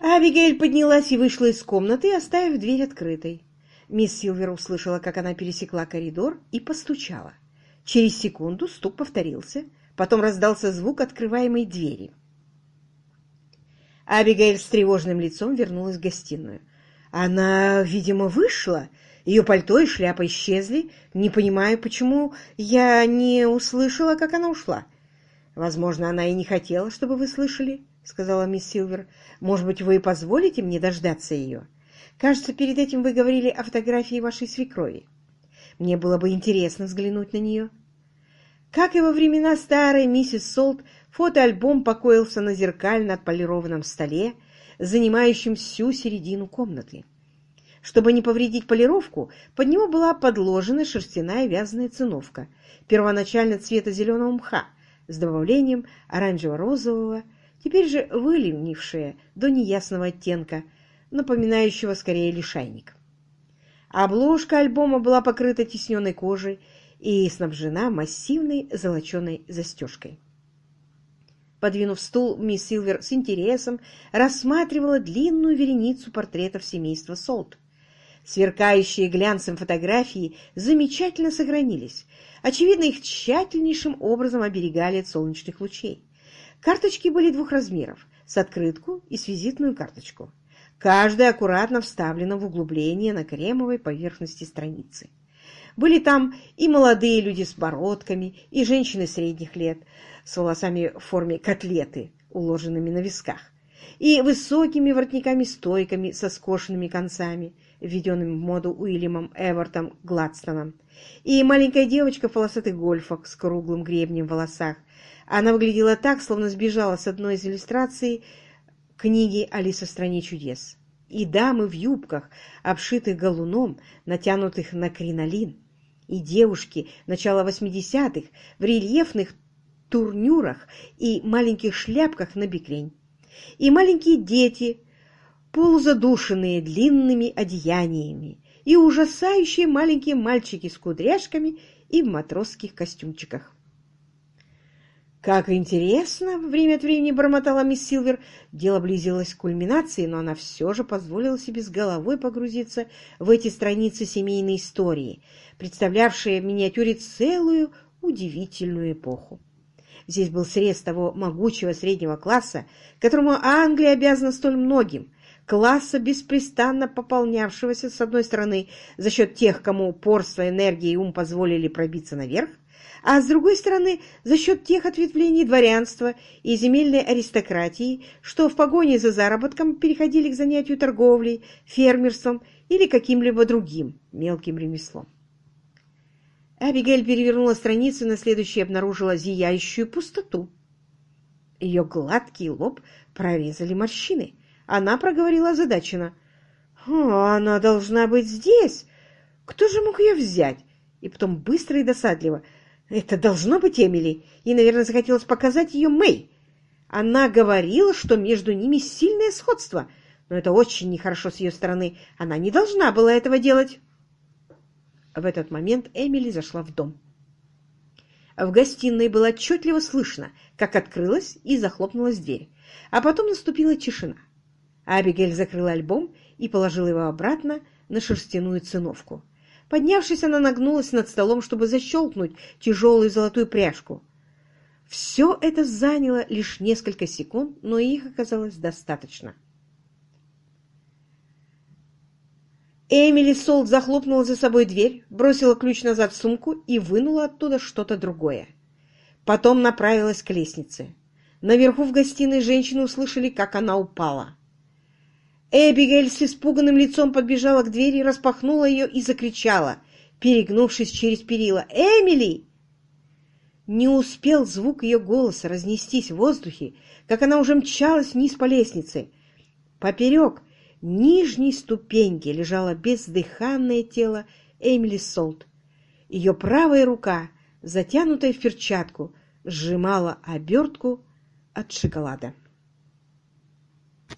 Абигейль поднялась и вышла из комнаты, оставив дверь открытой. Мисс Силвер услышала, как она пересекла коридор и постучала. Через секунду стук повторился, потом раздался звук открываемой двери. Абигейль с тревожным лицом вернулась в гостиную. Она, видимо, вышла. Ее пальто и шляпа исчезли. Не понимаю, почему я не услышала, как она ушла. Возможно, она и не хотела, чтобы вы слышали, — сказала мисс Силвер. Может быть, вы позволите мне дождаться ее? Кажется, перед этим вы говорили о фотографии вашей свекрови. Мне было бы интересно взглянуть на нее. Как и во времена старой миссис Солт, фотоальбом покоился на зеркально отполированном столе, занимающем всю середину комнаты. Чтобы не повредить полировку, под него была подложена шерстяная вязаная циновка, первоначально цвета зеленого мха, с добавлением оранжево-розового, теперь же выленившая до неясного оттенка, напоминающего скорее лишайник. Обложка альбома была покрыта тисненной кожей и снабжена массивной золоченой застежкой. Подвинув стул, мисс Силвер с интересом рассматривала длинную вереницу портретов семейства Солт. Сверкающие глянцем фотографии замечательно сохранились. Очевидно, их тщательнейшим образом оберегали от солнечных лучей. Карточки были двух размеров, с открытку и с визитную карточку. Каждая аккуратно вставлена в углубление на кремовой поверхности страницы. Были там и молодые люди с бородками, и женщины средних лет, с волосами в форме котлеты, уложенными на висках, и высокими воротниками-стойками со скошенными концами, введенными в моду Уильямом Эвертом Гладстоном, и маленькая девочка в полосатых гольфах с круглым гребнем в волосах. Она выглядела так, словно сбежала с одной из иллюстраций книги «Алиса в стране чудес». И дамы в юбках, обшитых галуном, натянутых на кринолин, и девушки начала восьмидесятых в рельефных турнюрах и маленьких шляпках на бекрень, и маленькие дети, полузадушенные длинными одеяниями, и ужасающие маленькие мальчики с кудряшками и в матросских костюмчиках. «Как интересно!» — время от времени бормотала мисс Силвер. Дело близилось к кульминации, но она все же позволила себе с головой погрузиться в эти страницы семейной истории, представлявшие в миниатюре целую удивительную эпоху. Здесь был срез того могучего среднего класса, которому Англия обязана столь многим, класса, беспрестанно пополнявшегося, с одной стороны, за счет тех, кому упорство, энергия и ум позволили пробиться наверх, а с другой стороны, за счет тех ответвлений дворянства и земельной аристократии, что в погоне за заработком переходили к занятию торговлей, фермерством или каким-либо другим мелким ремеслом. Абигель перевернула страницу и на следующей обнаружила зияющую пустоту. Ее гладкий лоб прорезали морщины. Она проговорила озадаченно. «Она должна быть здесь! Кто же мог ее взять?» И потом быстро и досадливо. «Это должно быть Эмили!» И, наверное, захотелось показать ее Мэй. Она говорила, что между ними сильное сходство, но это очень нехорошо с ее стороны. Она не должна была этого делать. В этот момент Эмили зашла в дом. В гостиной было отчетливо слышно, как открылась и захлопнулась дверь, а потом наступила тишина. Абигель закрыла альбом и положила его обратно на шерстяную циновку. Поднявшись, она нагнулась над столом, чтобы защелкнуть тяжелую золотую пряжку. Все это заняло лишь несколько секунд, но их оказалось достаточно. Эмили Солт захлопнула за собой дверь, бросила ключ назад в сумку и вынула оттуда что-то другое. Потом направилась к лестнице. Наверху в гостиной женщины услышали, как она упала. Эбигейль с испуганным лицом подбежала к двери, распахнула ее и закричала, перегнувшись через перила. «Эмили!» Не успел звук ее голоса разнестись в воздухе, как она уже мчалась вниз по лестнице. Поперек нижней ступеньке лежало бездыханное тело Эмили Солт. Ее правая рука, затянутая в перчатку, сжимала обертку от шоколада.